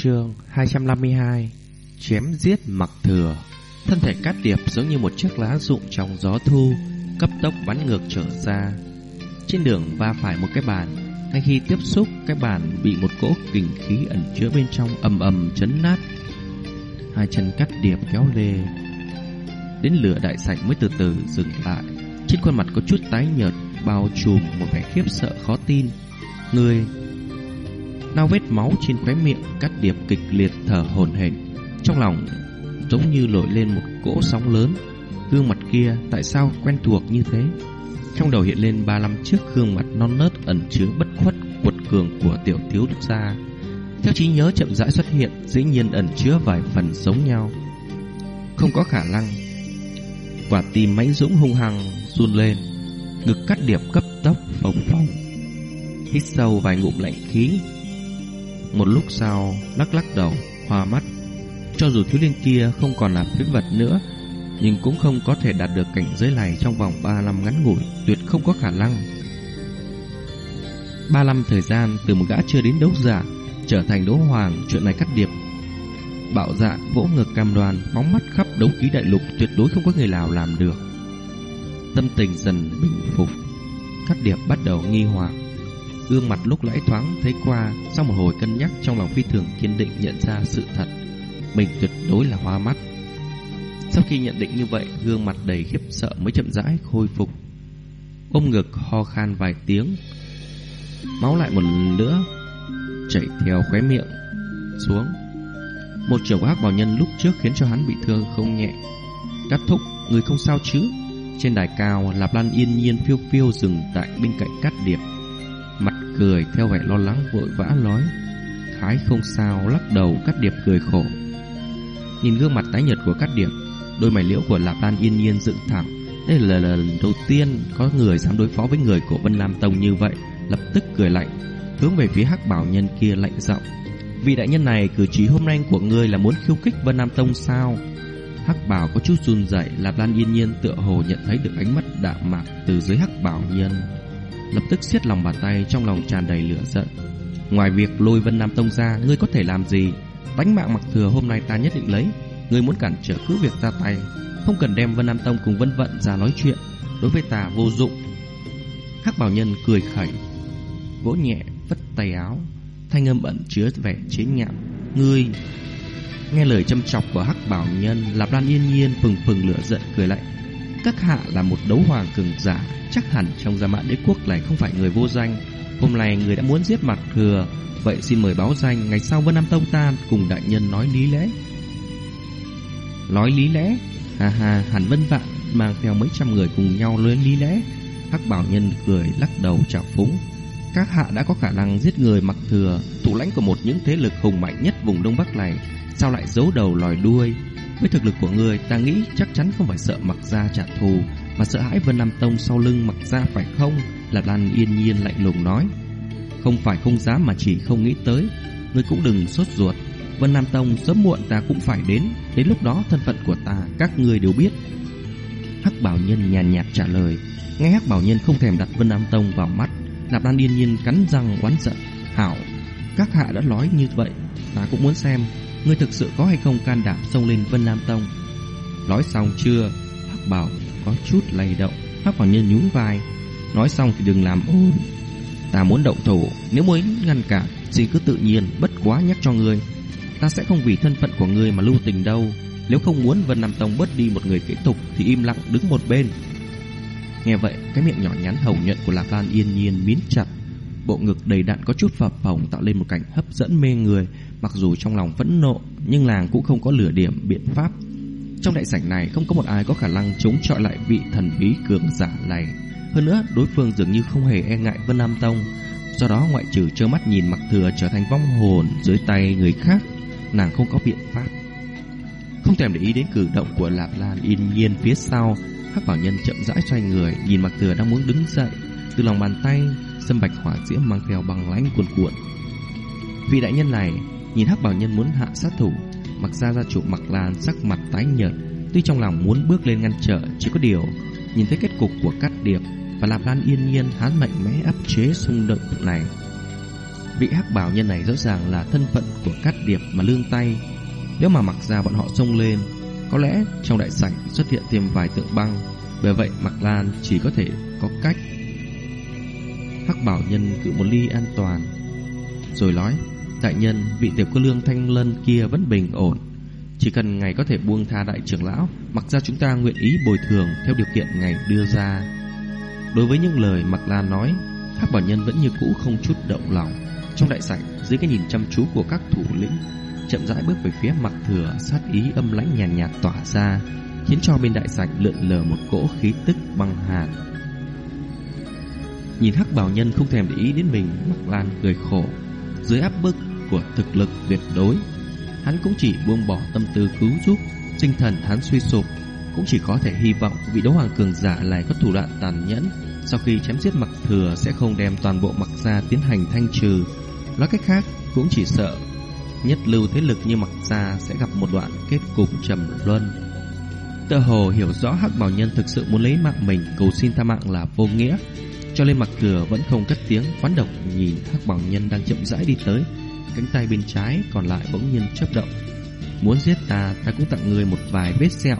Chương 252 Chém giết mặc thừa. Thân thể cát điệp giống như một chiếc lá rụng trong gió thu, Cấp tốc bắn ngược trở ra. Trên đường va phải một cái bàn, Ngay khi tiếp xúc, Cái bàn bị một cỗ kình khí ẩn chứa bên trong ầm ầm chấn nát. Hai chân cát điệp kéo lê. Đến lửa đại sảnh mới từ từ dừng lại. Trên khuôn mặt có chút tái nhợt, Bao trùm một vẻ khiếp sợ khó tin. Người Nao vết máu trên khóe miệng Cắt điệp kịch liệt thở hổn hển. Trong lòng, giống như nổi lên một cỗ sóng lớn. Gương mặt kia tại sao quen thuộc như thế? Trong đầu hiện lên ba năm trước gương mặt non nớt ẩn chứa bất khuất quật cường của tiểu thiếu gia. Theo trí nhớ chậm rãi xuất hiện, Dĩ nhiên ẩn chứa vài phần giống nhau. Không có khả năng. Quả tim mãnh dũng hung hăng run lên, Ngực cắt điệp cấp tốc phồng phồng. Hít sâu vài ngụm lạnh khí một lúc sau, lắc lắc đầu, Hoa mắt. Cho dù thiếu liên kia không còn là phế vật nữa, Nhưng cũng không có thể đạt được cảnh giới này Trong vòng 3 năm ngắn ngủi, Tuyệt không có khả năng. 3 năm thời gian từ một gã chưa đến đấu giả Trở thành đấu hoàng, Chuyện này cắt điệp. Bạo dạ vỗ ngực cam đoan Phóng mắt khắp đấu ký đại lục Tuyệt đối không có người nào làm được. Tâm tình dần bình phục, Cắt điệp bắt đầu nghi hoặc. Gương mặt lúc lãi thoáng thấy qua Sau một hồi cân nhắc trong lòng phi thường kiên định nhận ra sự thật. Mình tuyệt đối là hoa mắt. Sau khi nhận định như vậy, Gương mặt đầy khiếp sợ mới chậm rãi khôi phục. Ôm ngực ho khan vài tiếng, Máu lại một lần nữa Chảy theo khóe miệng Xuống. Một chiều hắc bảo nhân lúc trước khiến cho hắn bị thương không nhẹ. Cắt thúc, Người không sao chứ? Trên đài cao, Lạp Lan yên nhiên phiêu phiêu dừng tại bên cạnh cắt điệp cười theo vẻ lo lắng vội vã nói, thái không sao, lắc đầu, cắt điệp cười khổ. Nhìn gương mặt tái nhợt của cắt điệp, Đôi mày liễu của Lạp Lan yên nhiên dựng thẳng. Đây là lần đầu tiên có người dám đối phó với người của Vân Lam Tông như vậy, Lập tức cười lạnh, Hướng về phía hắc bảo nhân kia lạnh giọng, Vị đại nhân này cử chỉ hôm nay của ngươi là muốn khiêu khích Vân Nam Tông sao? Hắc bảo có chút run rẩy, Lạp Lan yên nhiên tựa hồ nhận thấy được ánh mắt đạm mạc từ dưới hắc bảo nhân lập tức siết lòng bàn tay trong lòng tràn đầy lửa giận. Ngoài việc lôi Vân Nam Tông ra, ngươi có thể làm gì? Đánh mạng mặc thừa hôm nay ta nhất định lấy. Ngươi muốn cản trở cứ việc ra tay, không cần đem Vân Nam Tông cùng Vân Vận ra nói chuyện. Đối với ta vô dụng. Hắc Bảo Nhân cười khẩy, vỗ nhẹ vất tay áo, thanh âm ẩn chứa vẻ chế nhạo. Ngươi nghe lời châm chọc của Hắc Bảo Nhân, Lạp Lan yên nhiên phừng phừng lửa giận cười lạnh. Các hạ là một đấu hoàng cường giả, Chắc hẳn trong gia mã đế quốc này không phải người vô danh. Hôm nay người đã muốn giết mặt thừa, Vậy xin mời báo danh Ngày sau Vân Nam Tông ta cùng đại nhân nói lý lẽ. Nói lý lẽ? Ha ha, hẳn vân vạn, Mang theo mấy trăm người cùng nhau lên lý lẽ. Hắc bảo nhân cười lắc đầu chào phúng. Các hạ đã có khả năng giết người mặc thừa, Thủ lãnh của một những thế lực hùng mạnh nhất vùng Đông Bắc này, Sao lại giấu đầu lòi đuôi? Với thực lực của người ta nghĩ chắc chắn không phải sợ mặc ra trả thù mà sợ hãi Vân Nam Tông sau lưng mặc ra phải không? Lạp Lan yên nhiên lạnh lùng nói. Không phải không dám mà chỉ không nghĩ tới. Ngươi cũng đừng sốt ruột. Vân Nam Tông sớm muộn ta cũng phải đến. Đến lúc đó thân phận của ta các ngươi đều biết. Hắc Bảo Nhân nhàn nhạt trả lời. Nghe Hắc Bảo Nhân không thèm đặt Vân Nam Tông vào mắt. Lạp Lan yên nhiên cắn răng oán giận. Hảo, các hạ đã nói như vậy. Ta cũng muốn xem ngươi thực sự có hay không can đảm xông lên Vân Nam Tông. Nói xong chưa? Hắc Bảo có chút lay động, Hắc Bảo Nhân nhún vai. Nói xong thì đừng làm ồn. Ta muốn động thủ, Nếu muốn ngăn cản, Xin cứ tự nhiên, bất quá nhắc cho ngươi. Ta sẽ không vì thân phận của ngươi mà lưu tình đâu. Nếu không muốn Vân Nam Tông bớt đi một người kế tục Thì im lặng đứng một bên. Nghe vậy, Cái miệng nhỏ nhắn hồng nhuận của Lạc Lan yên nhiên miến chặt. Bộ ngực đầy đặn có chút phập phồng Tạo lên một cảnh hấp dẫn mê người Mặc dù trong lòng phẫn nộ Nhưng làng cũng không có lửa điểm biện pháp trong đại sảnh này không có một ai có khả năng chống chọi lại vị thần bí cường giả này. Hơn nữa, đối phương dường như không hề e ngại Vân Nam Tông. Do đó ngoại trừ trơ mắt nhìn mặc thừa trở thành vong hồn dưới tay người khác, nàng không có biện pháp. Không thèm để ý đến cử động của Lạp Lan yên nhiên phía sau, Hắc Bảo Nhân chậm rãi xoay người, nhìn mặc thừa đang muốn đứng dậy, từ lòng bàn tay, sâm bạch hỏa diễm mang theo bằng lãnh cuồn cuộn. Vị đại nhân này nhìn Hắc Bảo Nhân muốn hạ sát thủ, Mặc ra gia chủ Mặc Lan sắc mặt tái nhợt, tuy trong lòng muốn bước lên ngăn trở, chỉ có điều nhìn thấy kết cục của Cát Điệp và Lạp Lan yên nhiên hắn mạnh mẽ áp chế xung động này. Vị hắc bảo nhân này rõ ràng là thân phận của cát điệp mà lương tay. Nếu mà mặc ra bọn họ xông lên, có lẽ trong đại sảnh xuất hiện thêm vài tượng băng. Bởi vậy Mạc Lan chỉ có thể có cách. Hắc bảo nhân cự một ly an toàn. Rồi nói, đại nhân, vị tiểu cô lương thanh lân kia vẫn bình ổn. Chỉ cần ngài có thể buông tha đại trưởng lão, mặc ra chúng ta nguyện ý bồi thường theo điều kiện ngài đưa ra. Đối với những lời Mạc Lan nói, Hắc bảo nhân vẫn như cũ không chút động lòng. Trong đại sảnh, dưới cái nhìn chăm chú của các thủ lĩnh, chậm rãi bước về phía mặt thừa, sát ý âm lãnh nhàn nhạt, nhạt tỏa ra, khiến cho bên đại sảnh lượn lờ một cỗ khí tức băng hàn. Nhìn Hắc Bảo Nhân không thèm để ý đến mình, Mạc Lan cười khổ. Dưới áp bức của thực lực tuyệt đối, hắn cũng chỉ buông bỏ tâm tư cứu giúp, tinh thần hắn suy sụp, cũng chỉ có thể hy vọng vị đấu hoàng cường giả lại có thủ đoạn tàn nhẫn, sau khi chém giết Mặc Thừa sẽ không đem toàn bộ Mặc gia tiến hành thanh trừ. Nói cách khác, cũng chỉ sợ nhất lưu thế lực như Mặc gia sẽ gặp một đoạn kết cục trầm luân. Tơ hồ hiểu rõ Hắc Bảo Nhân thực sự muốn lấy mạng mình, cầu xin tha mạng là vô nghĩa, cho nên mặt cửa vẫn không cất tiếng, quán độc nhìn Hắc Bảo Nhân đang chậm rãi đi tới, cánh tay bên trái còn lại bỗng nhiên chớp động. Muốn giết ta, ta cũng tặng người một vài vết sẹo.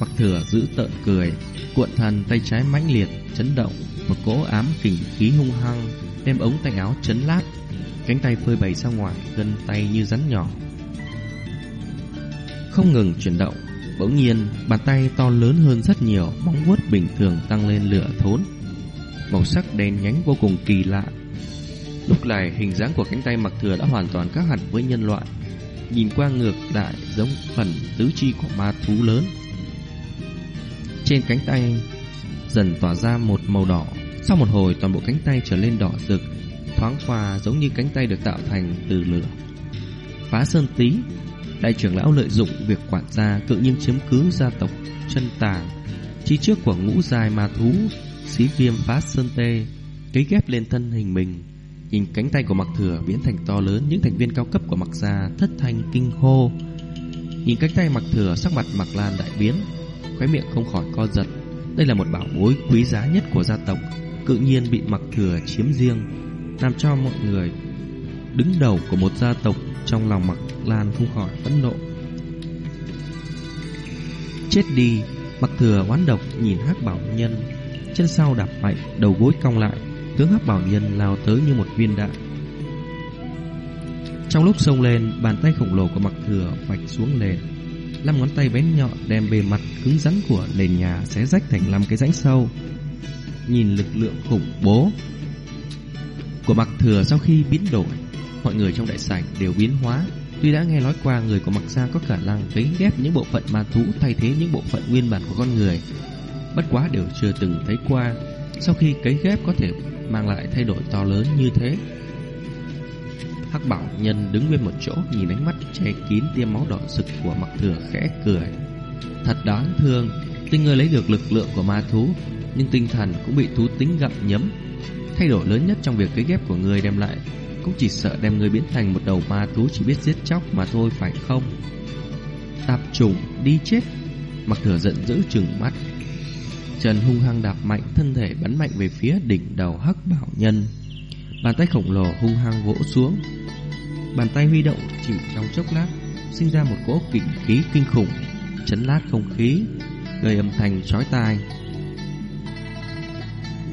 Mặc thừa giữ tợn cười, cuộn thần tay trái mãnh liệt, chấn động, một cỗ ám kình khí hung hăng, đem ống tay áo chấn lát, cánh tay phơi bày ra ngoài, gân tay như rắn nhỏ. Không ngừng chuyển động, bỗng nhiên bàn tay to lớn hơn rất nhiều, móng vuốt bình thường tăng lên lửa thốn. Màu sắc đen nhánh vô cùng kỳ lạ. Lúc này hình dáng của cánh tay mặc thừa đã hoàn toàn khác hẳn với nhân loại. Nhìn qua ngược lại giống phần tứ chi của ma thú lớn. Trên cánh tay dần tỏa ra một màu đỏ. Sau một hồi toàn bộ cánh tay trở lên đỏ rực, thoáng qua giống như cánh tay được tạo thành từ lửa. Phá Sơn Tý, đại trưởng lão lợi dụng việc quản gia tự nhiên chiếm cứ gia tộc chân tàng, chi trước của ngũ dài ma thú, xí viêm Phá Sơn Tê, cấy ghép lên thân hình mình. Nhìn cánh tay của Mặc Thừa biến thành to lớn, những thành viên cao cấp của Mặc gia thất thanh kinh hô. Nhìn cánh tay Mặc Thừa, sắc mặt Mặc Lan đại biến, khóe miệng không khỏi co giật. Đây là một bảo bối quý giá nhất của gia tộc, tự nhiên bị mặc thừa chiếm riêng, làm cho mọi người đứng đầu của một gia tộc trong lòng mặc lan không khỏi phẫn nộ. Chết đi, mặc thừa oán độc nhìn hắc bảo nhân, chân sau đạp mạnh, đầu gối cong lại, tướng hắc bảo nhân lao tới như một viên đạn. Trong lúc xông lên, bàn tay khổng lồ của mặc thừa vạch xuống nền, năm ngón tay bén nhọn đem bề mặt cứng rắn của nền nhà xé rách thành năm cái rãnh sâu. Nhìn lực lượng khủng bố của Mặc Thừa sau khi biến đổi, mọi người trong đại sảnh đều biến hóa. Tuy đã nghe nói qua người của Mặc Gia có khả năng cấy ghép những bộ phận ma thú thay thế những bộ phận nguyên bản của con người, bất quá đều chưa từng thấy qua. Sau khi cấy ghép có thể mang lại thay đổi to lớn như thế, Hắc Bảo Nhân đứng nguyên một chỗ nhìn ánh mắt che kín tiêm máu đỏ sực của Mặc Thừa khẽ cười. Thật đáng thương, tuy người lấy được lực lượng của ma thú, nhưng tinh thần cũng bị thú tính gặm nhấm. Thay đổi lớn nhất trong việc cấy ghép của người đem lại cũng chỉ sợ đem người biến thành một đầu ma thú chỉ biết giết chóc mà thôi phải không? Tạp trùng đi chết. Mặc Thừa giận dữ trừng mắt chân hung hăng đạp mạnh thân thể bắn mạnh về phía đỉnh đầu Hắc Bảo Nhân. Bàn tay khổng lồ hung hăng vỗ xuống. Bàn tay huy động chỉ trong chốc lát, Sinh ra một cỗ kình khí kinh khủng, Chấn lát không khí, Gây âm thanh chói tai.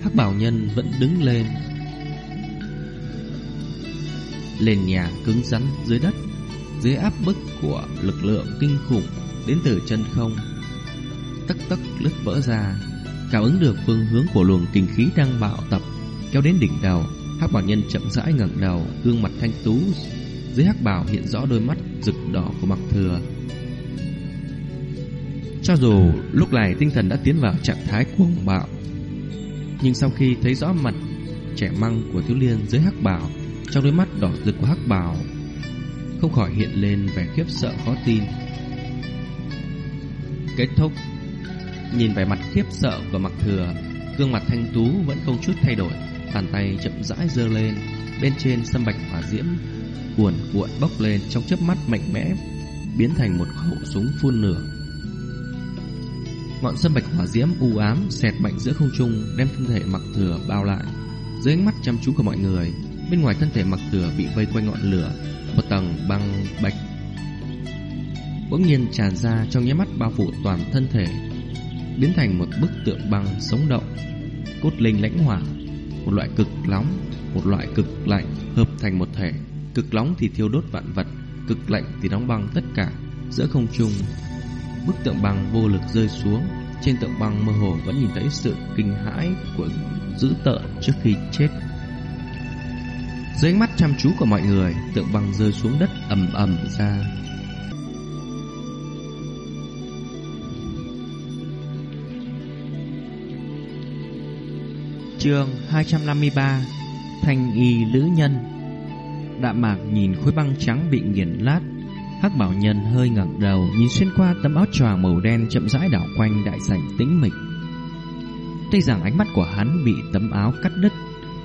Hắc bảo nhân vẫn đứng lên Lên nhà cứng rắn dưới đất, Dưới áp bức của lực lượng kinh khủng Đến từ chân không. Tất tất lứt vỡ ra. Cảm ứng được phương hướng của luồng kinh khí đang bạo tập Kéo đến đỉnh đầu Hắc bảo nhân chậm rãi ngẩng đầu, gương mặt thanh tú, dưới hắc bảo hiện rõ đôi mắt rực đỏ của Mặc Thừa. Cho dù lúc này tinh thần đã tiến vào trạng thái cuồng bạo, nhưng sau khi thấy rõ mặt trẻ măng của Thiếu Liên dưới hắc bảo, trong đôi mắt đỏ rực của hắc bảo không khỏi hiện lên vẻ khiếp sợ khó tin. Kết thúc, nhìn vẻ mặt khiếp sợ của Mặc Thừa, gương mặt thanh tú vẫn không chút thay đổi. Bàn tay chậm rãi giơ lên, bên trên sâm bạch hỏa diễm cuồn cuộn bốc lên trong chớp mắt mạnh mẽ, biến thành một khẩu súng phun lửa. Ngọn sâm bạch hỏa diễm u ám xẹt mạnh giữa không trung, đem thân thể mặc thừa bao lại. Dưới ánh mắt chăm chú của mọi người, Bên ngoài thân thể mặc thừa bị vây quanh ngọn lửa Một tầng băng bạch Bỗng nhiên tràn ra trong nháy mắt bao phủ toàn thân thể Biến thành một bức tượng băng sống động Cốt linh lãnh hỏa Một loại cực nóng Một loại cực lạnh hợp thành một thể. Cực nóng thì thiêu đốt vạn vật Cực lạnh thì đóng băng tất cả. Giữa không trung Bức tượng băng vô lực rơi xuống. Trên tượng băng mơ hồ vẫn nhìn thấy sự kinh hãi Của dữ tợn trước khi chết. Dưới ánh mắt chăm chú của mọi người, tượng băng rơi xuống đất ầm ầm ra. Chương 253 Thanh y lữ nhân. Đạm mạc nhìn khối băng trắng bị nghiền lát, Hắc bảo nhân hơi ngẩng đầu Nhìn xuyên qua tấm áo choàng màu đen chậm rãi đảo quanh đại sảnh tĩnh mịch. Tuy rằng ánh mắt của hắn bị tấm áo cắt đứt,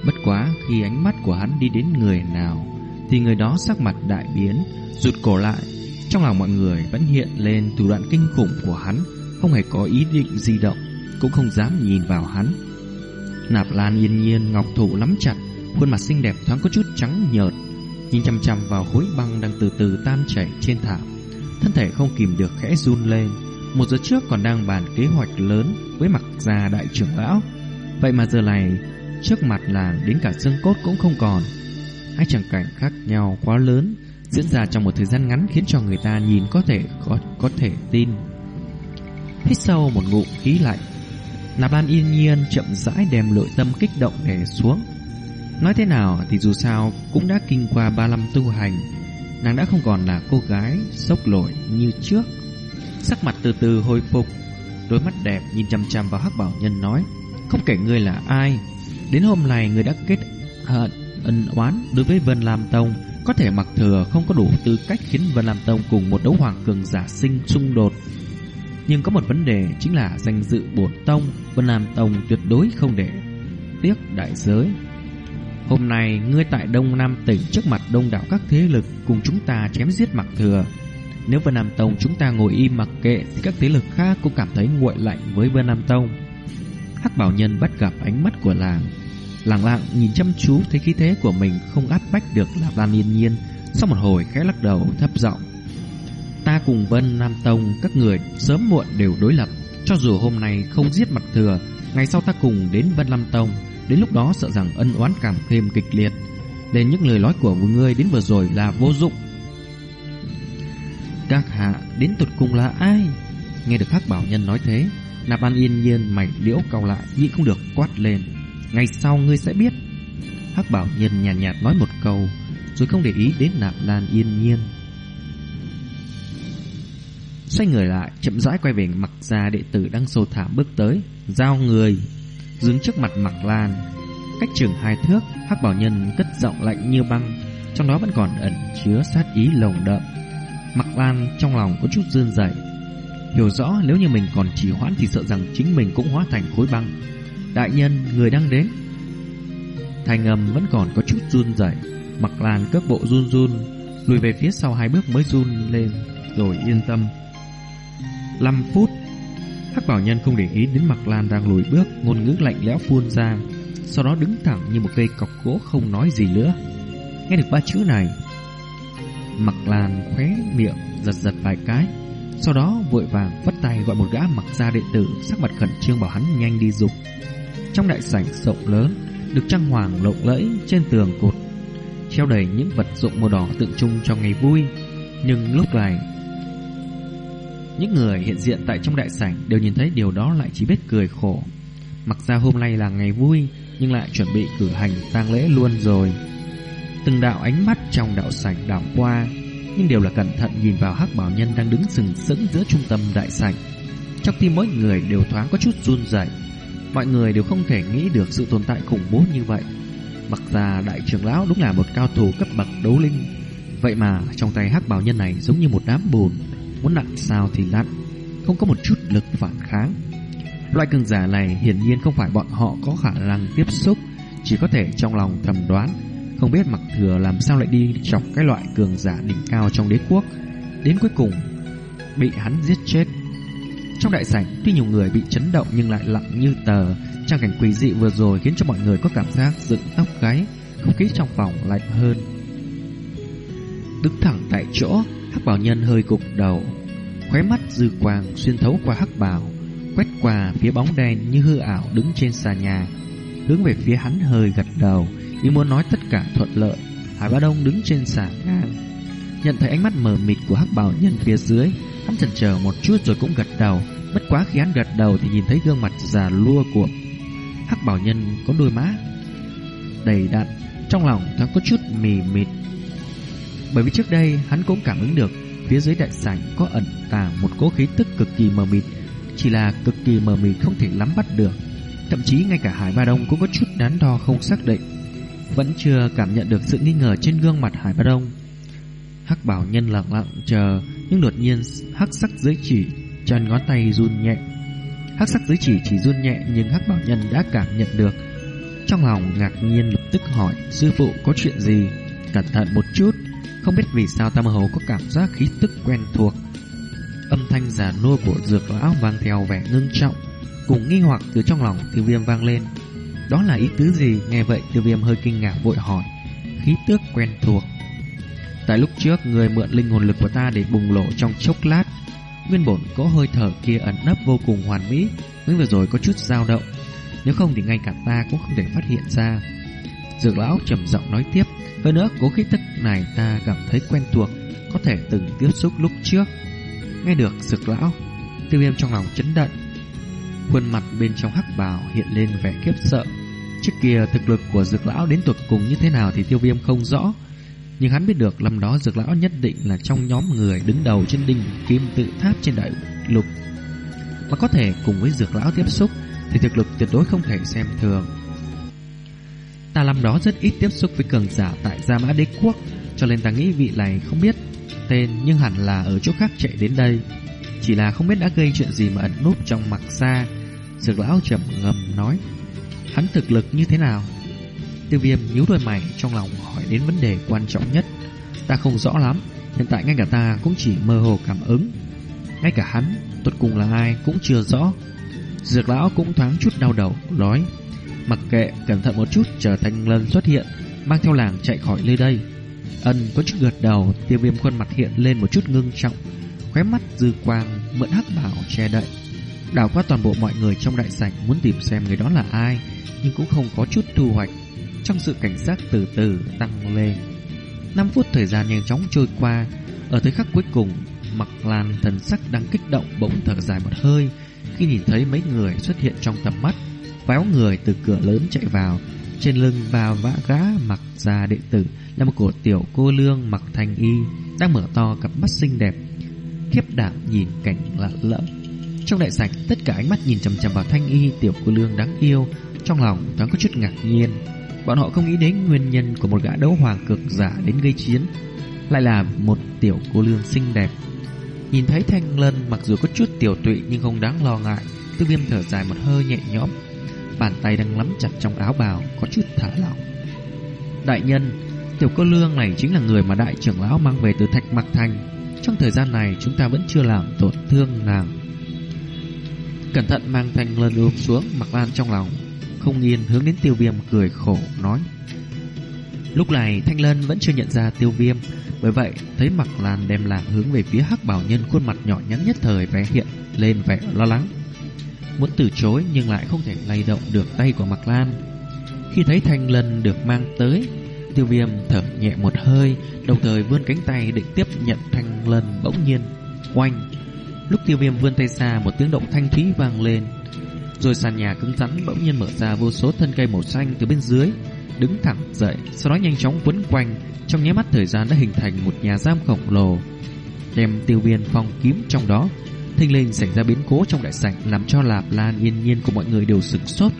Bất quá khi ánh mắt của hắn đi đến người nào, Thì người đó sắc mặt đại biến, Rụt cổ lại. Trong lòng mọi người vẫn hiện lên thủ đoạn kinh khủng của hắn, Không hề có ý định di động, Cũng không dám nhìn vào hắn. Nạp Lan yên nhiên ngọc thủ nắm chặt Khuôn mặt xinh đẹp thoáng có chút trắng nhợt. Nhìn chăm chăm vào khối băng đang từ từ tan chảy trên thảm Thân thể không kìm được khẽ run lên. Một giờ trước còn đang bàn kế hoạch lớn Với mặc gia đại trưởng lão. Vậy mà giờ này Trước mặt làng đến cả xương cốt cũng không còn. Hai chẳng cảnh khác nhau quá lớn Diễn ra trong một thời gian ngắn Khiến cho người ta nhìn có thể có, có thể tin. Hít sâu một ngụm khí lạnh Nạp Lan yên nhiên chậm rãi đem nội tâm kích động đè xuống. Nói thế nào thì dù sao cũng đã kinh qua ba năm tu hành, Nàng đã không còn là cô gái sốc nổi như trước. Sắc mặt từ từ hồi phục, Đôi mắt đẹp nhìn chăm chăm vào hắc bảo nhân nói, Không kể ngươi là ai, Đến hôm nay người đã kết hận, ân oán đối với Vân Lam Tông, Có thể mặc thừa không có đủ tư cách khiến Vân Lam Tông cùng một đấu hoàng cường giả sinh xung đột. Nhưng có một vấn đề chính là danh dự bổn tông Vân nam Tông tuyệt đối không để. Tiếc đại giới, Hôm nay ngươi tại Đông Nam tỉnh trước mặt đông đảo các thế lực cùng chúng ta chém giết mặc thừa. Nếu Vân Nam Tông chúng ta ngồi im mặc kệ, thì các thế lực khác cũng cảm thấy nguội lạnh với Vân Nam Tông. Hắc Bảo Nhân bắt gặp ánh mắt của làng. Lặng lặng nhìn chăm chú thấy khí thế của mình không áp bách được là Lan Yên Nhiên. Sau một hồi khẽ lắc đầu, thấp giọng Ta cùng Vân Nam Tông các người sớm muộn đều đối lập. Cho dù hôm nay không giết mặt thừa Ngày sau ta cùng đến Vân Nam Tông. Đến lúc đó sợ rằng ân oán càng thêm kịch liệt. Nên những lời nói của ngươi đến vừa rồi là vô dụng. Các hạ đến tụt cùng là ai? Nghe được Hắc Bảo Nhân nói thế Nạp An yên nhiên mày liễu cau lại Nghĩ không được quát lên. Ngày sau ngươi sẽ biết. Hắc Bảo Nhân nhàn nhạt, nhạt nói một câu Rồi không để ý đến Nạp Lan yên nhiên. Xoay người lại Chậm rãi quay về mặt ra đệ tử đang sầu thảm bước tới Giao người Dứng trước mặt mặc Lan. Cách trường hai thước Hắc Bảo Nhân cất giọng lạnh như băng Trong đó vẫn còn ẩn chứa sát ý lồng đậm. Mặc Lan trong lòng có chút run rẩy Hiểu rõ nếu như mình còn trì hoãn Thì sợ rằng chính mình cũng hóa thành khối băng. Đại nhân, người đang đến. Thanh âm vẫn còn có chút run rẩy Mặc Lan cước bộ run run Lùi về phía sau hai bước mới run lên Rồi yên tâm. 5 phút. Hắc bảo nhân không để ý đến Mặc Lan đang lùi bước, Ngôn ngữ lạnh lẽo phun ra, Sau đó đứng thẳng như một cây cọc gỗ không nói gì nữa. Nghe được ba chữ này Mặc Lan khóe miệng, giật giật vài cái, Sau đó vội vàng vất tay gọi một gã mặc gia đệ tử, Sắc mặt khẩn trương bảo hắn nhanh đi dục. Trong đại sảnh rộng lớn, Được trang hoàng lộng lẫy trên tường cột, Treo đầy những vật dụng màu đỏ tượng trưng cho ngày vui. Nhưng lúc này những người hiện diện tại trong đại sảnh Đều nhìn thấy điều đó lại chỉ biết cười khổ. Mặc ra hôm nay là ngày vui, Nhưng lại chuẩn bị cử hành tang lễ luôn rồi. Từng đạo ánh mắt trong đạo sảnh đảo qua, Nhưng đều là cẩn thận nhìn vào hắc bảo nhân đang đứng sừng sững giữa trung tâm đại sảnh. Trong tim mỗi người đều thoáng có chút run rẩy. Mọi người đều không thể nghĩ được sự tồn tại khủng bố như vậy. Mặc ra đại trưởng lão đúng là một cao thủ cấp bậc đấu linh. Vậy mà trong tay hắc bảo nhân này giống như một đám bùn. Muốn lặn sao thì lặn Không có một chút lực phản kháng. Loại cường giả này hiển nhiên không phải bọn họ có khả năng tiếp xúc Chỉ có thể trong lòng thầm đoán. Không biết mặc thừa làm sao lại đi chọc cái loại cường giả đỉnh cao trong đế quốc. Đến cuối cùng Bị hắn giết chết. Trong đại sảnh, tuy nhiều người bị chấn động nhưng lại lặng như tờ. Trang cảnh quỷ dị vừa rồi khiến cho mọi người có cảm giác dựng tóc gáy, không khí trong phòng lạnh hơn. Đứng thẳng tại chỗ, hắc bảo nhân hơi gục đầu, khóe mắt dư quang xuyên thấu qua hắc bào, quét qua phía bóng đen như hư ảo đứng trên xà nhà, hướng về phía hắn hơi gật đầu, như muốn nói tất cả thuận lợi. Hải Ba Đông đứng trên xà ngang, nhận thấy ánh mắt mờ mịt của hắc bảo nhân phía dưới, hắn chần chờ một chút rồi cũng gật đầu. Bất quá khi hắn gật đầu thì nhìn thấy gương mặt già lua của hắc bảo nhân có đôi má đầy đặn, trong lòng thoáng có chút mì mịt. Bởi vì trước đây hắn cũng cảm ứng được phía dưới đại sảnh có ẩn tàng một cỗ khí tức cực kỳ mờ mịt, chỉ là cực kỳ mờ mịt không thể nắm bắt được. Thậm chí ngay cả Hải Ba Đông cũng có chút đắn đo không xác định, vẫn chưa cảm nhận được sự nghi ngờ trên gương mặt Hải Ba Đông. Hắc Bảo Nhân lặng lặng chờ, nhưng đột nhiên hắc sắc dưới chỉ chân ngón tay run nhẹ. Hắc sắc dưới chỉ chỉ run nhẹ nhưng Hắc Bảo Nhân đã cảm nhận được trong lòng ngạc nhiên lập tức hỏi Sư phụ có chuyện gì Cẩn thận một chút không biết vì sao Tam Hầu có cảm giác khí tức quen thuộc. Âm thanh giả nua của dược lão vang theo vẻ ngưng trọng, Cùng nghi hoặc từ trong lòng tiêu viêm vang lên. Đó là ý tứ gì? Nghe vậy, tiêu viêm hơi kinh ngạc vội hỏi. Khí tức quen thuộc. Tại lúc trước, người mượn linh hồn lực của ta để bùng lộ trong chốc lát. Nguyên bổn có hơi thở kia ẩn nấp vô cùng hoàn mỹ mới vừa rồi có chút dao động. Nếu không thì ngay cả ta cũng không thể phát hiện ra. Dược lão trầm giọng nói tiếp, Hơn nữa, cố khí tức này ta cảm thấy quen thuộc, Có thể từng tiếp xúc lúc trước. Nghe được dược lão, Tiêu viêm trong lòng chấn động. Khuôn mặt bên trong hắc bào hiện lên vẻ khiếp sợ. Trước kia thực lực của dược lão đến tuột cùng như thế nào thì tiêu viêm không rõ, Nhưng hắn biết được năm đó dược lão nhất định là trong nhóm người đứng đầu trên đỉnh kim tự tháp trên đại lục. Mà có thể cùng với dược lão tiếp xúc thì thực lực tuyệt đối không thể xem thường. Ta năm đó rất ít tiếp xúc với cường giả tại Gia Mã Đế Quốc, cho nên ta nghĩ vị này không biết tên nhưng hẳn là ở chỗ khác chạy đến đây. Chỉ là không biết đã gây chuyện gì mà ẩn núp trong mặt xa. Dược lão trầm ngầm nói, hắn thực lực như thế nào? Tiêu viêm nhíu đôi mày trong lòng hỏi đến vấn đề quan trọng nhất. Ta không rõ lắm, hiện tại ngay cả ta cũng chỉ mơ hồ cảm ứng. Ngay cả hắn, tuột cùng là ai cũng chưa rõ. Dược lão cũng thoáng chút đau đầu, nói Mặc kệ, cẩn thận một chút chờ Thanh Lân xuất hiện Mang theo làng chạy khỏi nơi đây. Ân có chút gật đầu Tiêu viêm khuôn mặt hiện lên một chút ngưng trọng Khóe mắt dư quang mượn hắc bảo che đậy. Đảo qua toàn bộ mọi người trong đại sảnh Muốn tìm xem người đó là ai Nhưng cũng không có chút thu hoạch. Trong sự cảnh giác từ từ tăng lên. 5 phút thời gian nhanh chóng trôi qua Ở thời khắc cuối cùng Mặc lan thần sắc đang kích động Bỗng thở dài một hơi khi nhìn thấy mấy người xuất hiện trong tầm mắt, véo người từ cửa lớn chạy vào, trên lưng và vã gã mặc da đệ tử là một cổ tiểu cô lương mặc thanh y, đang mở to cặp mắt xinh đẹp, khiếp đảm nhìn cảnh lạ lẫm. Trong đại sảnh, tất cả ánh mắt nhìn chằm chằm vào thanh y tiểu cô lương đáng yêu, trong lòng thoáng có chút ngạc nhiên. Bọn họ không nghĩ đến nguyên nhân của một gã đấu hoàng cực giả đến gây chiến, lại là một tiểu cô lương xinh đẹp Nhìn thấy Thanh Lân mặc dù có chút tiểu tụy nhưng không đáng lo ngại, tư Viêm thở dài một hơi nhẹ nhõm, bàn tay đang nắm chặt trong áo bào có chút thả lỏng. Đại nhân, tiểu cô lương này chính là người mà đại trưởng lão mang về từ Thạch Mặc Thành. Trong thời gian này chúng ta vẫn chưa làm tổn thương nàng. Cẩn thận mang Thanh Lân ôm xuống, Mặc Lan trong lòng không yên hướng đến Tiêu Viêm cười khổ nói: Lúc này Thanh Lân vẫn chưa nhận ra Tiêu Viêm, bởi vậy, thấy Mạc Lan đem làng hướng về phía hắc bảo nhân khuôn mặt nhỏ nhắn nhất thời vẻ hiện lên vẻ lo lắng. Muốn từ chối nhưng lại không thể lay động được tay của Mạc Lan. Khi thấy thanh lân được mang tới, tiêu viêm thở nhẹ một hơi, đồng thời vươn cánh tay định tiếp nhận thanh lân bỗng nhiên. Oanh! Lúc tiêu viêm vươn tay xa một tiếng động thanh thúy vang lên. Rồi sàn nhà cứng rắn bỗng nhiên mở ra vô số thân cây màu xanh từ bên dưới, đứng thẳng dậy, sau đó nhanh chóng quấn quanh trong nháy mắt thời gian đã hình thành một nhà giam khổng lồ Đem tiêu Viêm phong kiếm trong đó Thinh linh xảy ra biến cố trong đại sảnh Làm cho Lạp Lan yên nhiên của mọi người đều sửng sốt.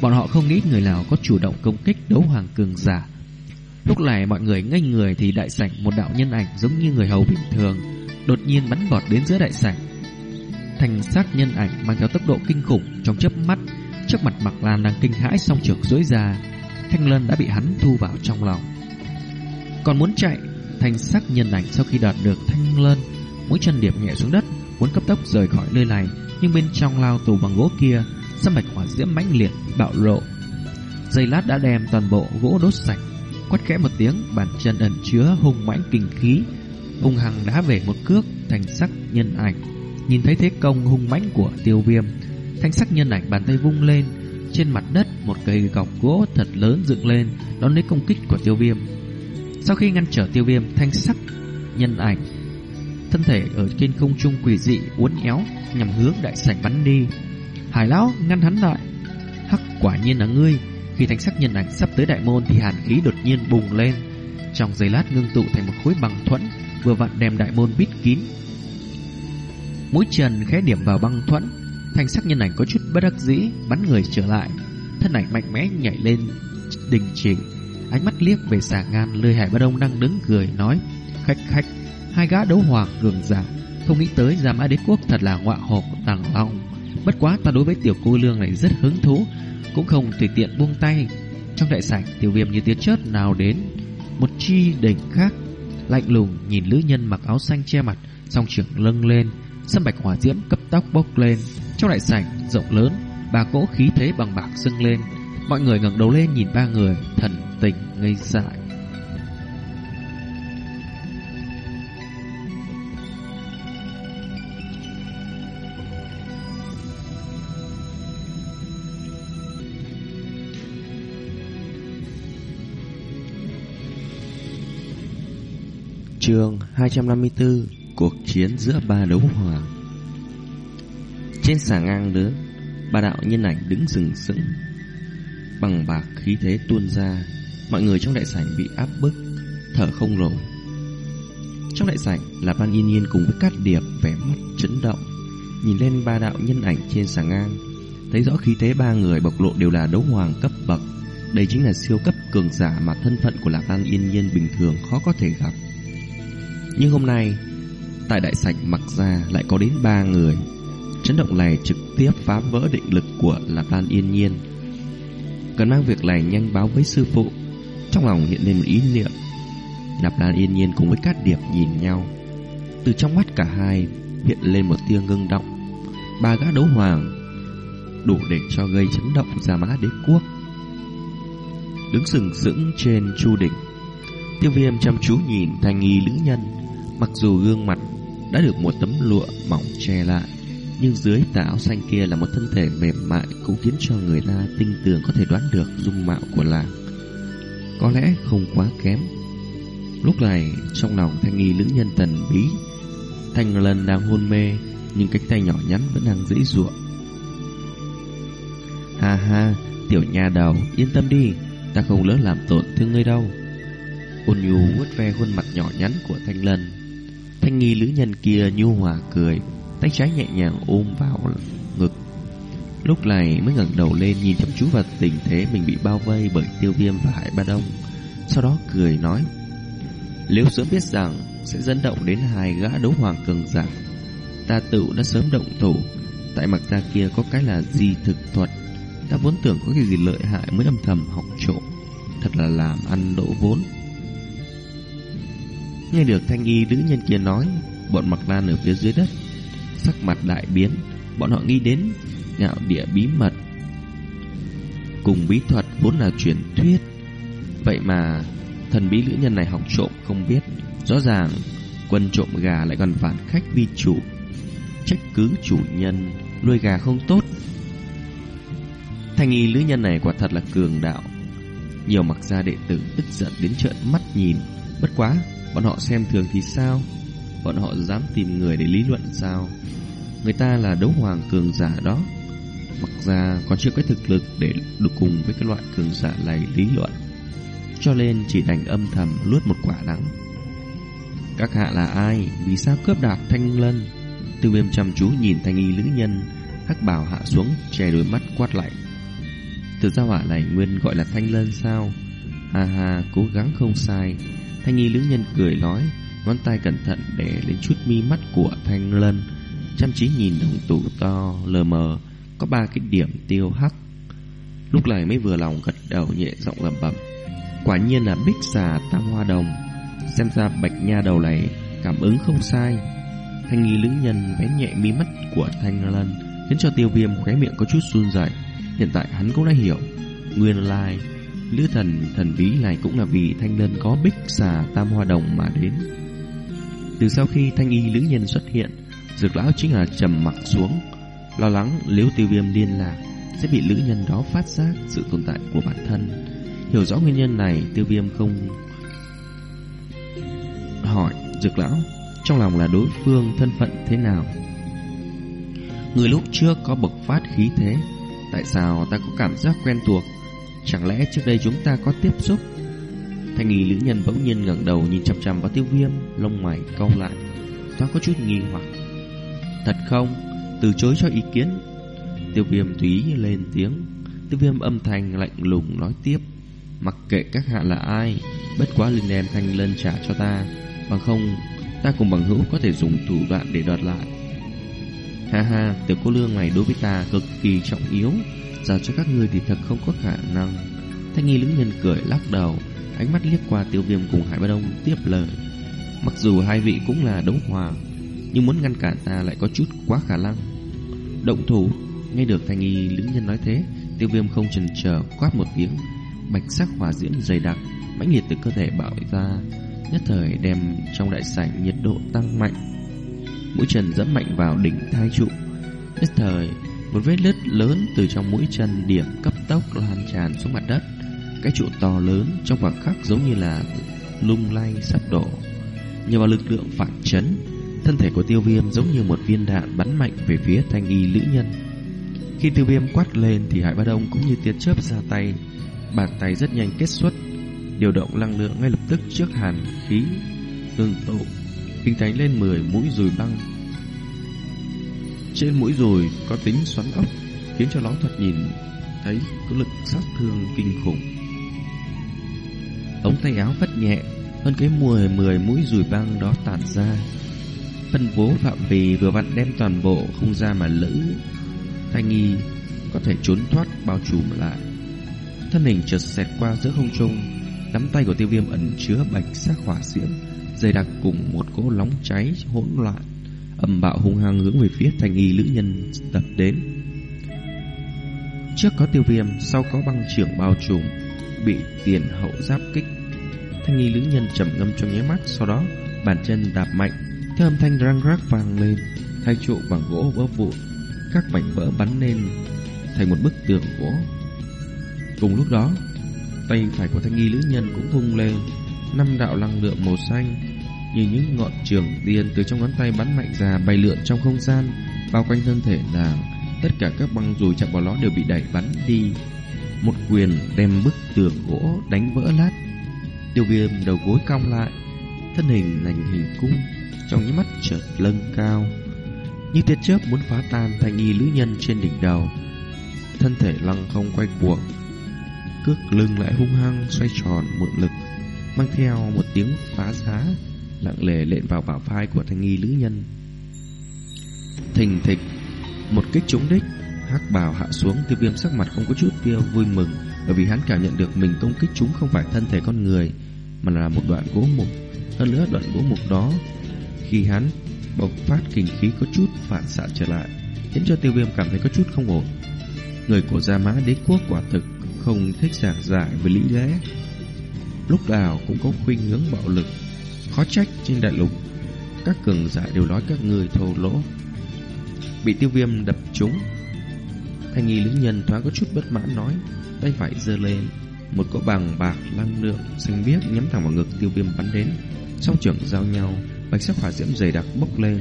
Bọn họ không nghĩ người nào có chủ động công kích đấu hoàng cường giả. Lúc này mọi người ngây người Thì đại sảnh một đạo nhân ảnh giống như người hầu bình thường, Đột nhiên bắn vọt đến giữa đại sảnh. Thành sắc nhân ảnh mang theo tốc độ kinh khủng, Trong chớp mắt, Trước mặt Mạc Lan đang kinh hãi song trường dối ra. Thanh Lân đã bị hắn thu vào trong lòng. Còn muốn chạy Thanh sắc nhân ảnh sau khi đạt được thanh lân, Mũi chân điệp nhẹ xuống đất Muốn cấp tốc rời khỏi nơi này Nhưng bên trong lao tù bằng gỗ kia Sâm bạch hỏa diễm mãnh liệt bạo lộ Dây lát đã đem toàn bộ gỗ đốt sạch Quát khẽ một tiếng, bàn chân ẩn chứa hùng mãnh kinh khí, hung hăng đá về một cước, thành sắc nhân ảnh. Nhìn thấy thế công hung mãnh của tiêu viêm, thanh sắc nhân ảnh bàn tay vung lên, trên mặt đất một cây gọc gỗ thật lớn dựng lên, đón lấy công kích của tiêu viêm. Sau khi ngăn trở tiêu viêm, thanh sắc nhân ảnh thân thể ở trên không trung quỷ dị uốn éo nhằm hướng đại sảnh bắn đi. Hải lão ngăn hắn lại. Hắc quả nhiên là ngươi. Khi thanh sắc nhân ảnh sắp tới đại môn thì hàn khí đột nhiên bùng lên, trong giây lát ngưng tụ thành một khối bằng thuẫn, vừa vặn đem đại môn bít kín. Mũi trần khẽ điểm vào băng thuẫn, thanh sắc nhân ảnh có chút bất đắc dĩ, bắn người trở lại, thân ảnh mạnh mẽ nhảy lên đình chỉ, ánh mắt liếc về xà ngan lơi hải ba đông đang đứng cười nói khách khách hai gã đấu hoàng cường giả, không nghĩ tới ra mã đế quốc thật là ngọa hộp tàng long. Bất quá ta đối với tiểu cô lương này rất hứng thú, cũng không tùy tiện buông tay. Trong đại sảnh, tiểu viêm như tiếng chớp nào đến, một chi đỉnh khác, lạnh lùng nhìn nữ nhân mặc áo xanh che mặt, song trưởng lưng lên, sâm bạch hỏa diễm cấp tóc bốc lên. Trong đại sảnh, rộng lớn, ba cỗ khí thế bằng bạc dâng lên. Mọi người ngẩng đầu lên nhìn ba người, thần tình ngây dại. Trường 254 Cuộc chiến giữa ba đấu hoàng. Trên xà ngang lớn Ba đạo nhân ảnh đứng sừng sững. Bằng bạc khí thế tuôn ra, Mọi người trong đại sảnh bị áp bức, Thở không nổi Trong đại sảnh là Ban Yên Nhiên cùng với Cát Điệp vẻ mắt chấn động. Nhìn lên ba đạo nhân ảnh trên xà ngang, Thấy rõ khí thế ba người bộc lộ đều là đấu hoàng cấp bậc. Đây chính là siêu cấp cường giả mà thân phận của Lạc An Yên Nhiên bình thường khó có thể gặp nhưng hôm nay, Tại đại sảnh mặc ra lại có đến ba người. Chấn động này trực tiếp phá vỡ định lực của Lạp Lan Yên Nhiên. Cần mang việc này nhanh báo với sư phụ. Trong lòng hiện lên một ý niệm. Lạp Lan Yên Nhiên cùng với Cát Điệp nhìn nhau. Từ trong mắt cả hai hiện lên một tia ngưng động. Ba gã đấu hoàng Đủ để cho gây chấn động ra mã đế quốc. Đứng sừng sững trên chu đỉnh, Tiêu viêm chăm chú nhìn thanh nghi lữ nhân. Mặc dù gương mặt đã được một tấm lụa mỏng che lại, nhưng dưới tà áo xanh kia là một thân thể mềm mại cũng khiến cho người ta tinh tường có thể đoán được dung mạo của làng. Có lẽ không quá kém. Lúc này, trong lòng thanh nghi lữ nhân tần bí, thanh lần đang hôn mê, nhưng cánh tay nhỏ nhắn vẫn đang dễ dụa. Ha ha, tiểu nha đầu, yên tâm đi, ta không lỡ làm tổn thương ngươi đâu. Ôn nhu vuốt ve khuôn mặt nhỏ nhắn của Thanh Lân Thanh nghi lữ nhân kia nhu hòa cười, Tay trái nhẹ nhàng ôm vào ngực. Lúc này mới ngẩng đầu lên nhìn chăm chú vào tình thế mình bị bao vây bởi tiêu viêm và hải ba đông. Sau đó cười nói, Nếu sớm biết rằng sẽ dẫn động đến hai gã đấu hoàng cường giả, Ta tự đã sớm động thủ. Tại mặt ta kia có cái là di thực thuật. Ta vốn tưởng có cái gì lợi hại mới âm thầm học trộm. Thật là làm ăn đổ vốn. Nghe được thanh y nữ nhân kia nói, Bọn mặc lan ở phía dưới đất, Sắc mặt đại biến, Bọn họ nghĩ đến ngạo địa bí mật. Cùng bí thuật vốn là truyền thuyết, Vậy mà Thần bí nữ nhân này học trộm không biết, Rõ ràng Quân trộm gà lại còn phản khách vi chủ, Trách cứ chủ nhân, Nuôi gà không tốt. Thanh y nữ nhân này quả thật là cường đạo, Nhiều mặc gia đệ tử tức giận đến trợn mắt nhìn, Bất quá Bọn họ xem thường thì sao? Bọn họ dám tìm người để lý luận sao? Người ta là đấu hoàng cường giả đó. Mặc ra còn chưa có thực lực Để được cùng với cái loại cường giả này lý luận. Cho nên chỉ đành âm thầm luốt một quả đắng. Các hạ là ai? Vì sao cướp đạt thanh lân? Tư viêm chăm chú nhìn thanh y lữ nhân, Hắc bảo hạ xuống, Che đôi mắt quát lạnh Từ gia hỏa này nguyên gọi là thanh lân sao? Hà hà cố gắng không sai. Thanh nghi lữ nhân cười nói, Ngón tay cẩn thận để lên chút mi mắt của Thanh Lân, Chăm chí nhìn đồng tủ to, lờ mờ, Có ba cái điểm tiêu hắc. Lúc này mới vừa lòng gật đầu nhẹ giọng lẩm bẩm, Quả nhiên là bích xà tam hoa đồng. Xem ra bạch nha đầu này Cảm ứng không sai. Thanh nghi lữ nhân vén nhẹ mi mắt của Thanh Lân, Khiến cho tiêu viêm khóe miệng có chút run rẩy. Hiện tại hắn cũng đã hiểu, Nguyên lai Lữ thần thần bí này cũng là vì thanh lân có bích xà tam hoa đồng mà đến. Từ sau khi thanh y lữ nhân xuất hiện, dược lão chính là trầm mặc xuống, lo lắng nếu tiêu viêm liên lạc sẽ bị lữ nhân đó phát giác sự tồn tại của bản thân. Hiểu rõ nguyên nhân này, tiêu viêm không hỏi dược lão trong lòng là đối phương thân phận thế nào. Người lúc trước có bộc phát khí thế, tại sao ta có cảm giác quen thuộc? Chẳng lẽ trước đây chúng ta có tiếp xúc? Thanh nghi lữ nhân bỗng nhiên ngẩng đầu nhìn chằm chằm vào tiêu viêm, lông mày cau lại, thoáng có chút nghi hoặc. Thật không? Từ chối cho ý kiến. Tiêu viêm túy lên tiếng, tiêu viêm âm thanh lạnh lùng nói tiếp. Mặc kệ các hạ là ai, bất quá linh đem thanh lân trả cho ta, bằng không ta cùng bằng hữu có thể dùng thủ đoạn để đoạt lại. Ha ha, tiểu cô lương này đối với ta cực kỳ trọng yếu, giao cho các ngươi thì thật không có khả năng. Thanh nghi lữ nhân cười lắc đầu, ánh mắt liếc qua tiêu viêm cùng Hải Ba Đông tiếp lời. Mặc dù hai vị cũng là đấu hoàng, nhưng muốn ngăn cản ta lại có chút quá khả năng. Động thủ, nghe được thanh nghi lữ nhân nói thế, tiêu viêm không chần chờ quát một tiếng, bạch sắc hỏa diễm dày đặc, mãnh liệt từ cơ thể bạo ra, nhất thời đem trong đại sảnh nhiệt độ tăng mạnh. Mũi chân dẫm mạnh vào đỉnh thai trụ, nhất thời một vết nứt lớn từ trong mũi chân điểm cấp tốc lan tràn xuống mặt đất. Cái trụ to lớn trong khoảng khắc giống như là lung lay sắp đổ. Nhờ vào lực lượng phản chấn, thân thể của tiêu viêm giống như một viên đạn bắn mạnh về phía thanh y lữ nhân. Khi tiêu viêm quát lên thì Hải Ba Đông cũng như tia chớp ra tay, bàn tay rất nhanh kết xuất, điều động năng lượng ngay lập tức trước hàn khí tương tụ, hình thành lên 10 mũi dùi băng. Trên mũi rồi có tính xoắn ốc, khiến cho lão thuật nhìn thấy có lực sát thương kinh khủng. Ống tay áo vắt nhẹ, hơn cái mùi mười mũi rùi băng đó tản ra. Phân bố phạm vi vừa vặn đem toàn bộ không gian mà lữ thanh nghi có thể trốn thoát bao trùm lại. Thân hình chợt xẹt qua giữa không trung, nắm tay của tiêu viêm ẩn chứa bạch sắc hỏa diễm, dày đặc cùng một cỗ nóng cháy hỗn loạn, âm bạo hung hăng hướng về phía thanh y lữ nhân tập đến. Trước có tiêu viêm, sau có băng trưởng bao trùm, bị tiền hậu giáp kích. Thanh y lữ nhân trầm ngâm trong nháy mắt, sau đó bàn chân đạp mạnh, theo âm thanh răng rác vang lên, hai trụ bằng gỗ vỡ vụn, các mảnh vỡ bắn lên thành một bức tường gỗ. Cùng lúc đó, tay phải của thanh nghi lữ nhân cũng vung lên, năm đạo năng lượng màu xanh như những ngọn trường tiên từ trong ngón tay bắn mạnh ra bay lượn trong không gian, bao quanh thân thể nàng. Tất cả các băng rùi chạm vào nó đều bị đẩy bắn đi. Một quyền đem bức tường gỗ đánh vỡ lát. Tiêu viêm đầu gối cong lại, thân hình thành hình cung, trong những mắt chợt lâng cao. Như tia chớp muốn phá tan thanh y lữ nhân trên đỉnh đầu. Thân thể lăng không quay cuồng, cước lưng lại hung hăng xoay tròn mượn lực, mang theo một tiếng phá giá, lặng lề lện vào bảo vai của thanh nghi lữ nhân. Thình thịch, một kích trúng đích, hắc bào hạ xuống, tiêu viêm sắc mặt không có chút tiêu vui mừng, bởi vì hắn cảm nhận được mình công kích chúng không phải thân thể con người, mà là một đoạn gỗ mục. Hơn nữa đoạn gỗ mục đó, khi hắn bộc phát kinh khí có chút phản xạ trở lại, khiến cho tiêu viêm cảm thấy có chút không ổn. Người của Gia Mã Đế Quốc quả thực không thích giảng giải với lý lẽ. Lúc nào cũng có khuynh hướng bạo lực, khó trách trên đại lục. Các cường giả đều nói các người thô lỗ. Bị tiêu viêm đập trúng. Thanh nghi lữ nhân thoáng có chút bất mãn nói, tay phải giơ lên. Một cỗ bằng bạc năng lượng xanh biếc nhắm thẳng vào ngực tiêu viêm bắn đến. Song trưởng giao nhau, bạch sắc hỏa diễm dày đặc bốc lên,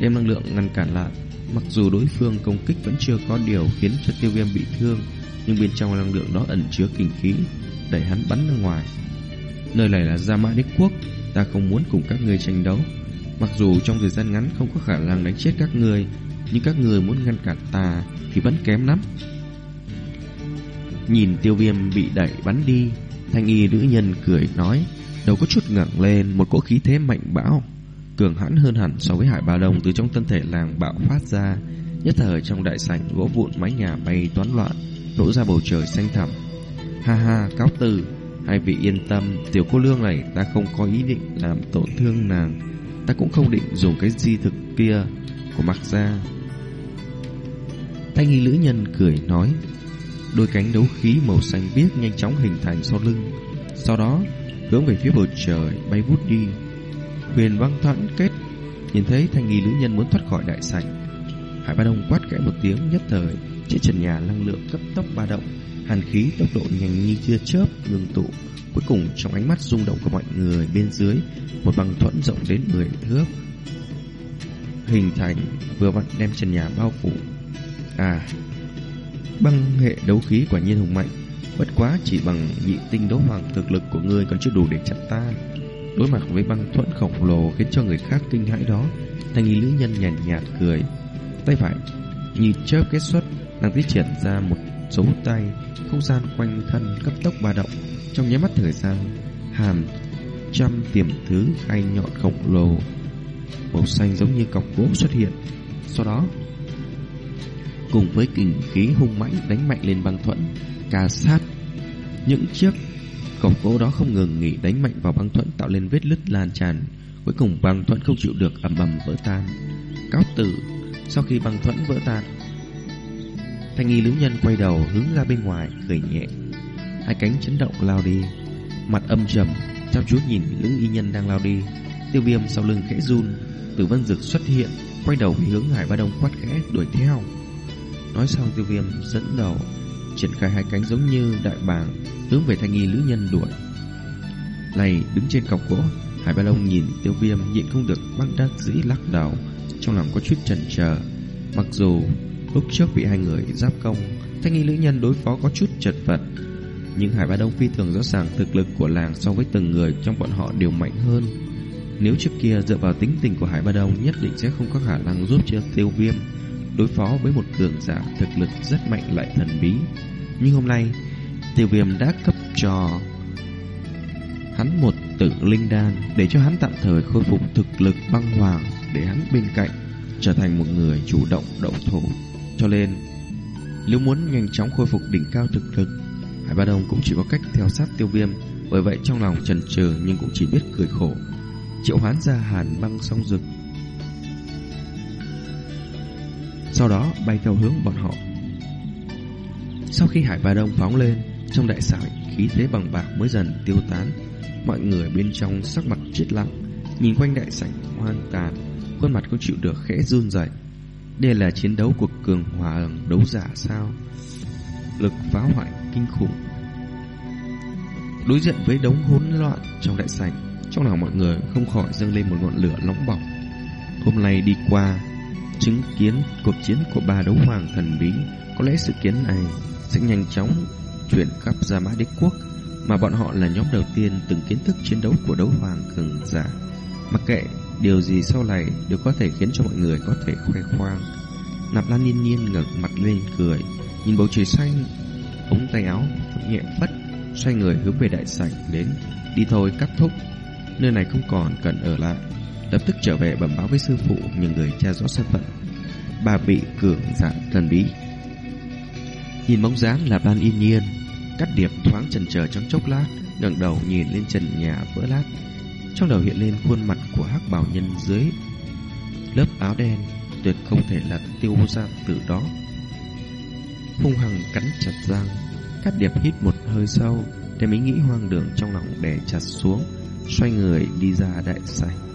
đem năng lượng ngăn cản lại. Mặc dù đối phương công kích vẫn chưa có điều khiến cho tiêu viêm bị thương, nhưng bên trong năng lượng đó ẩn chứa kinh khí, đẩy hắn bắn ra ngoài. Nơi này là Gia Mã Đế Quốc, ta không muốn cùng các ngươi tranh đấu. Mặc dù trong thời gian ngắn không có khả năng đánh chết các ngươi, nhưng các ngươi muốn ngăn cản ta thì vẫn kém lắm. Nhìn tiêu viêm bị đẩy bắn đi, thanh y nữ nhân cười nói, đầu có chút ngẩng lên, một cỗ khí thế mạnh bão cường hãn hơn hẳn so với hải ba đồng từ trong thân thể làng bạo phát ra. Nhất thời trong đại sảnh gỗ vụn mái nhà bay toán loạn, nổ ra bầu trời xanh thẳm. Ha ha, cáo từ, hai vị yên tâm, tiểu cô lương này ta không có ý định làm tổn thương nàng, ta cũng không định dùng cái di thực kia của mặc ra. Thanh nghi lữ nhân cười nói, Đôi cánh đấu khí màu xanh biếc nhanh chóng hình thành sau lưng Sau đó hướng về phía bầu trời bay vút đi. Huyền băng thoãn kết Nhìn thấy thanh nghi nữ nhân muốn thoát khỏi đại sảnh. Hải Ba Đông quát kẽ một tiếng nhất thời Trên trần nhà năng lượng cấp tốc ba động Hàn khí tốc độ nhanh như tia chớp ngừng tụ Cuối cùng trong ánh mắt rung động của mọi người bên dưới Một băng thuẫn rộng đến 10 thước. Hình thành vừa vặn đem trần nhà bao phủ. À Băng hệ đấu khí quả nhiên hùng mạnh Bất quá chỉ bằng nhị tinh đấu hoàng thực lực của ngươi còn chưa đủ để chặn ta. Đối mặt với băng thuẫn khổng lồ khiến cho người khác kinh hãi đó Thanh nghi nữ nhân nhàn nhạt, nhạt cười. Tay phải Như chớp kết xuất Nàng tiết triển ra một dấu tay không gian quanh thân cấp tốc ba động. Trong nháy mắt thời gian Hàm trăm tiềm thứ gai nhọn khổng lồ, Màu xanh giống như cọc gỗ xuất hiện. Sau đó, Cùng với kình khí hung mãnh đánh mạnh lên băng thuẫn Cà sát. Những chiếc cọc gỗ đó không ngừng nghỉ đánh mạnh vào băng thuẫn Tạo lên vết lứt lan tràn. Cuối cùng băng thuẫn không chịu được ầm ầm vỡ tan. Cáo tử, Sau khi băng thuẫn vỡ tan Thanh nghi lữ nhân quay đầu hướng ra bên ngoài, cười nhẹ. Hai cánh chấn động lao đi. Mặt âm trầm, Chăm chú nhìn lữ y nhân đang lao đi. Tiêu viêm sau lưng khẽ run, Tử vân dực xuất hiện, Quay đầu về hướng Hải Ba Đông quát khẽ, đuổi theo. Nói xong, tiêu viêm dẫn đầu, Triển khai hai cánh giống như đại bàng, Hướng về thanh nghi lữ nhân đuổi. Này, đứng trên cọc gỗ, Hải Ba Đông nhìn tiêu viêm nhịn không được băng đắc dĩ lắc đầu, Trong lòng có chút chần chờ. Mặc dù lúc trước bị hai người giáp công, Thanh nghi nữ nhân đối phó có chút chật vật. Nhưng Hải Ba Đông phi thường rõ ràng Thực lực của làng so với từng người trong bọn họ đều mạnh hơn. Nếu trước kia dựa vào tính tình của Hải Ba Đông Nhất định sẽ không có khả năng giúp cho tiêu viêm Đối phó với một cường giả thực lực rất mạnh lại thần bí. Nhưng hôm nay, Tiêu viêm đã cấp cho hắn một tử linh đan để cho hắn tạm thời khôi phục thực lực băng hoàng, để hắn bên cạnh trở thành một người chủ động động thủ. Cho nên, nếu muốn nhanh chóng khôi phục đỉnh cao thực lực, Hải Ba Đông cũng chỉ có cách theo sát tiêu viêm. Bởi vậy trong lòng trần trừ nhưng cũng chỉ biết cười khổ. Triệu hoán ra hàn băng song rực. Sau đó bay theo hướng bọn họ. Sau khi Hải Ba Đông phóng lên, trong đại sảnh khí thế bằng bạc mới dần tiêu tán Mọi người bên trong sắc mặt chết lặng Nhìn quanh đại sảnh hoang tàn Khuôn mặt không chịu được khẽ run rẩy. Đây là chiến đấu của cường hòa đấu giả sao? Lực phá hoại kinh khủng. Đối diện với đống hỗn loạn trong đại sảnh, Trong lòng mọi người không khỏi dâng lên một ngọn lửa nóng bỏng. Hôm nay đi qua, Chứng kiến cuộc chiến của ba đấu hoàng thần bí, Có lẽ sự kiến này sẽ nhanh chóng chuyển khắp ra Mã Đế Quốc, mà bọn họ là nhóm đầu tiên từng kiến thức chiến đấu của đấu hoàng cường giả. Mặc kệ điều gì sau này đều có thể khiến cho mọi người có thể khoe khoang. Nạp Lan nhiên nhiên ngẩng mặt lên cười, nhìn bầu trời xanh, ống tay áo nhẹ phất, xoay người hướng về đại sảnh đến, đi thôi cắt thúc, nơi này không còn cần ở lại. Lập tức trở về bẩm báo với sư phụ nhờ người tra rõ 身 phận. Bà bị cường giả thần bí. Nhìn bóng dáng là Ban Yên Nhiên Cắt điệp thoáng chần chờ trong chốc lát ngẩng đầu nhìn lên trần nhà vỡ lát trong đầu hiện lên khuôn mặt của hắc bảo nhân dưới Lớp áo đen, Tuyệt không thể là tiêu gia tử đó. Hung hăng cắn chặt răng, Cắt điệp hít một hơi sâu Đem ý nghĩ hoang đường trong lòng đè chặt xuống, Xoay người đi ra đại sảnh.